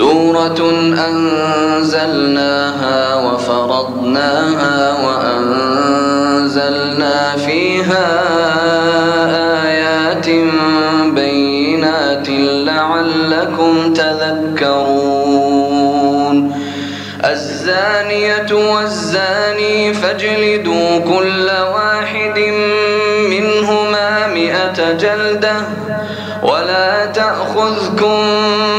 سورة أنزلناها وفرضناها وأنزلنا فيها آيات بينات لعلكم تذكرون. الزانية والزاني فاجلدوا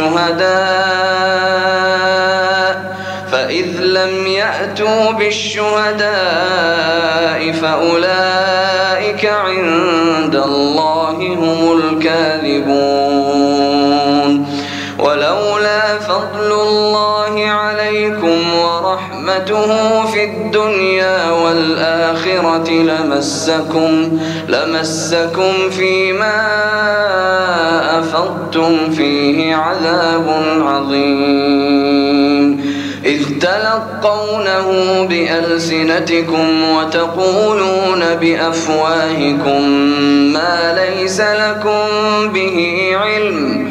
شهداء فإذ لم يأتوا بالشهداء فأولئك ورحمته في الدنيا والآخرة لمسكم لمسكم فيما أفضتم فيه عذاب عظيم. إذ تلقونه بألسنتكم وتقولون بأفواهكم ما ليس لكم به علم.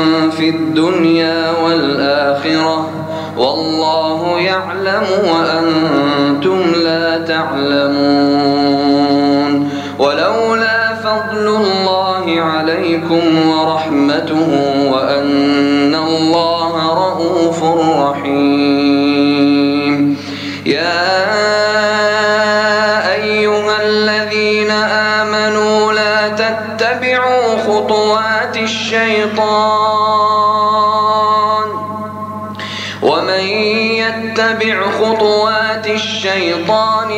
في الدنيا والآخرة والله يعلم وأنتم لا تعلمون ولولا فضل الله عليكم ورحمته وأن الله رؤوف رحيم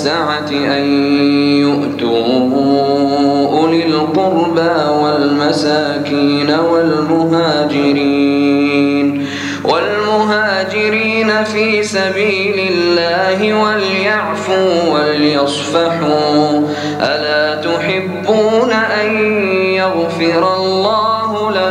والسعة أن يؤتوا أولي القربى والمساكين والمهاجرين والمهاجرين في سبيل الله وليعفوا وليصفحوا ألا تحبون أن يغفر الله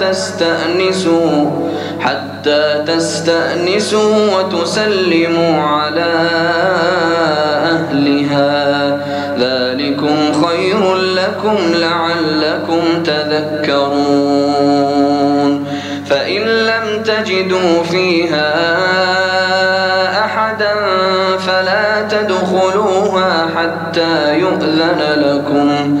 تستأنسوا حتى تستأنسوا وتسلموا على أهلها. ذلكم خير لكم لعلكم تذكرون. فإن لم تجدوا فيها أحدا فلا تدخلوها حتى يؤذن لكم.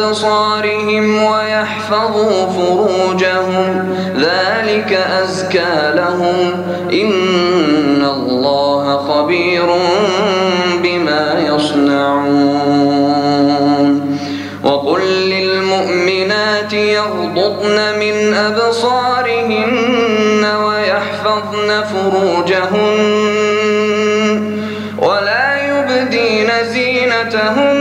أبصارهم ويحفظوا فروجهم. ذلك أزكى لهم. إن الله خبير بما يصنعون. وقل للمؤمنات يغضضن من أبصارهن ويحفظن فروجهن. ولا يبدين زينتهن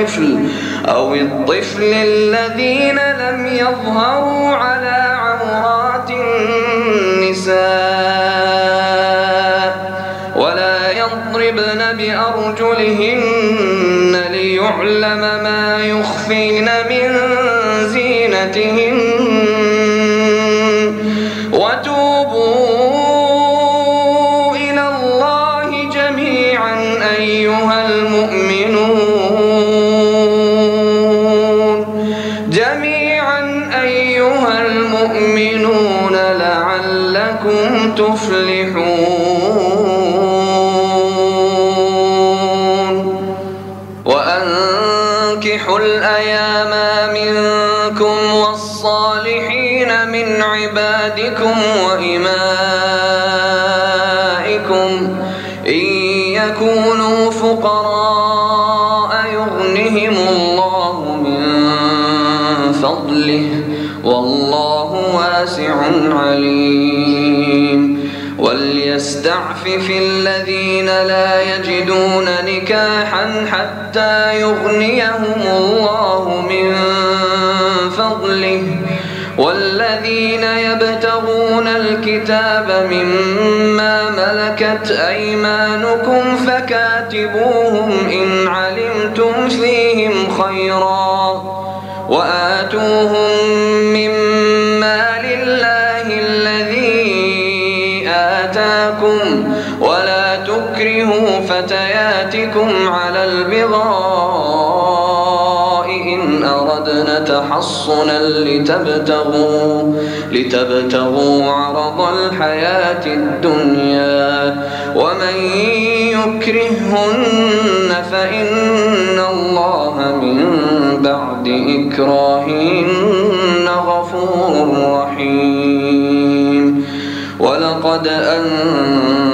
الطفل أو الطفل الذين لم يظهروا يغنيهم الله من فضله. والذين يبتغون الكتاب مما ملكت أيمانكم فكاتبوهم إن علمتم فيهم خيرا. وآتوهم مما لله الذي آتاكم. ولا تكرهوا فتياتكم على البغاء. إن أردنا تحصنا لتبتغوا لتبتغوا عرض الحياة الدنيا. ومن يكرهن فإن الله من بعد إكراههن غفور رحيم. ولقد أنزلنا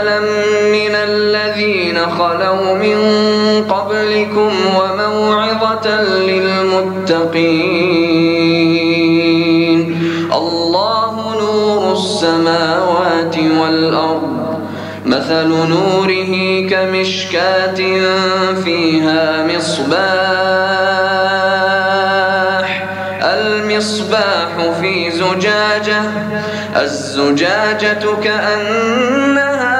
ومثلا من الذين خلوا من قبلكم وموعظة للمتقين الله نور السماوات والأرض مثل نوره كمشكاة فيها مصباح المصباح في زجاجة الزجاجة كأنها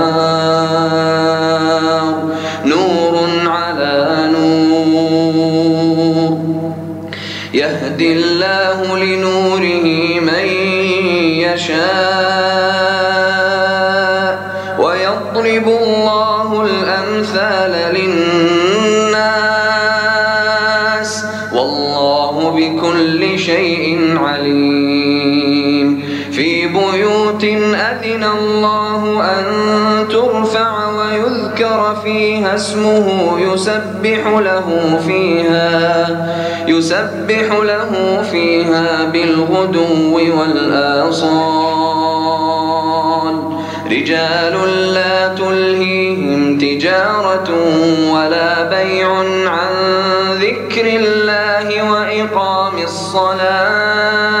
اسمه يسبح له فيها يسبح له فيها بالغدو والآصال. رجال لا تلهيهم تجارة ولا بيع عن ذكر الله وإقام الصلاة.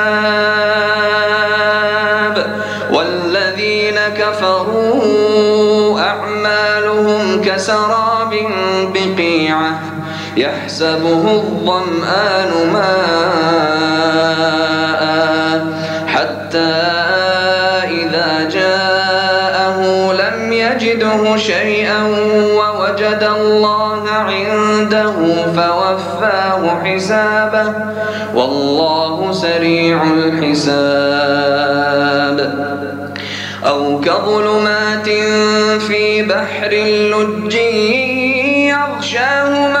يحسبه الظمآن ماء حتى إذا جاءه لم يجده شيئا ووجد الله عنده فوفاه حسابه. والله سريع الحساب. أو كظلمات في بحر لج يغشاه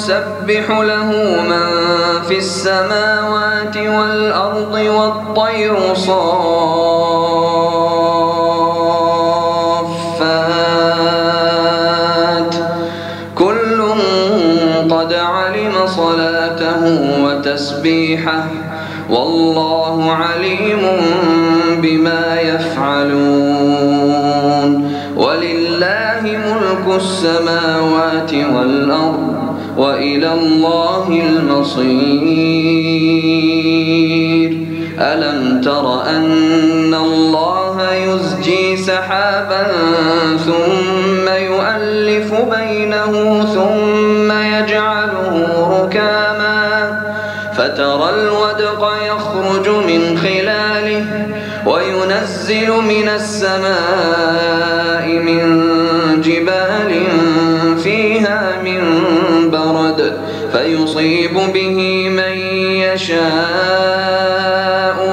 يسبح له من في السماوات والأرض والطير صافات. كل قد علم صلاته وتسبيحه والله عليم بما يفعلون. ولله ملك السماوات والأرض وإلى الله المصير. ألم تر أن الله يزجي سحابا ثم يؤلف بينه ثم يجعله ركاما؟ فترى الودق يخرج من خلاله وينزل من السماء من جبال فيها فيصيب به من يشاء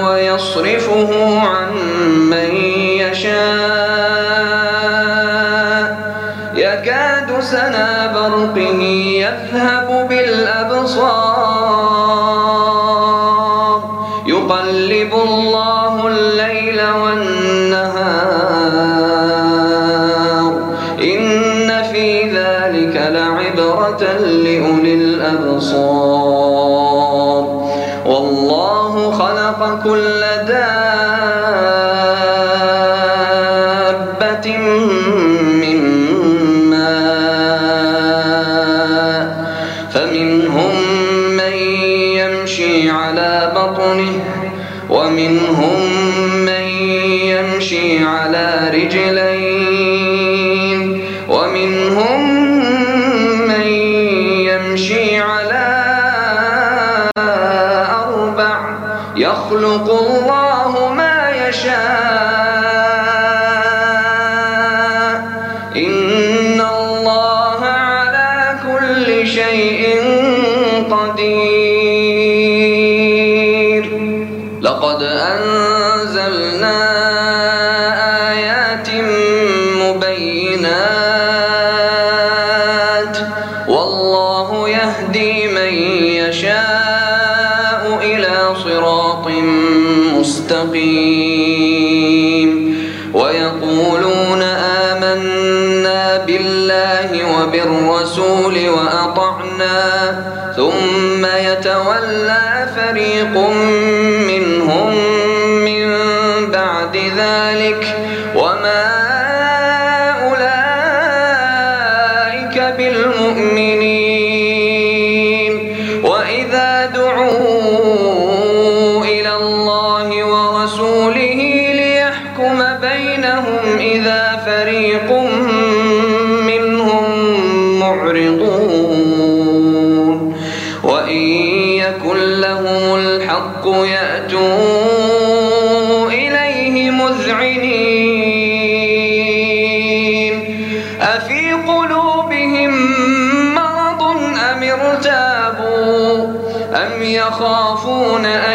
ويصرفه عن من يشاء. يكاد سنا برقه الأبصار والله خلق كل دابة من ماء فمنهم من يمشي على بطنه ومنهم ويقولون آمنا بالله وبالرسول وأطعنا ثم يتولى فريق منهم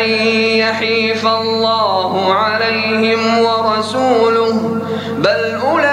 أن يحيف الله عليهم ورسوله بل أولئك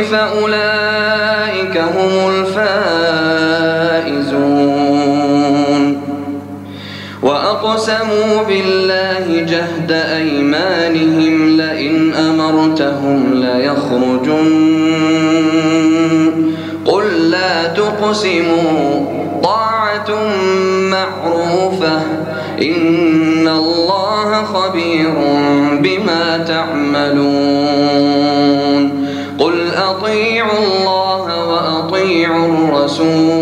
فأولئك هم الفائزون. وأقسموا بالله جهد أيمانهم لئن أمرتهم ليخرجن. قل لا تقسموا طاعة معروفة. إن الله خبير بما تعملون. أطيعوا الله وأطيعوا الرسول.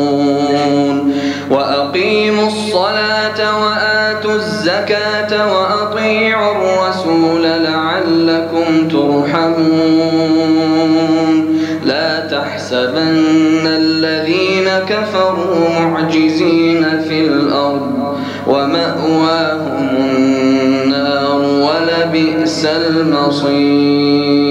المصير.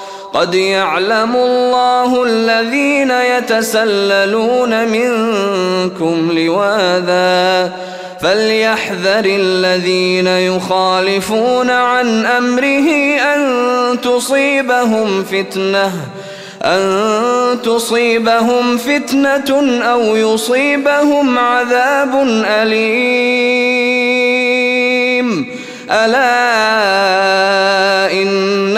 قد يعلم الله الذين يتسللون منكم لواذا فليحذر الذين يخالفون عن أمره أن تصيبهم فتنة أن تصيبهم فتنة أو يصيبهم عذاب أليم. ألا إن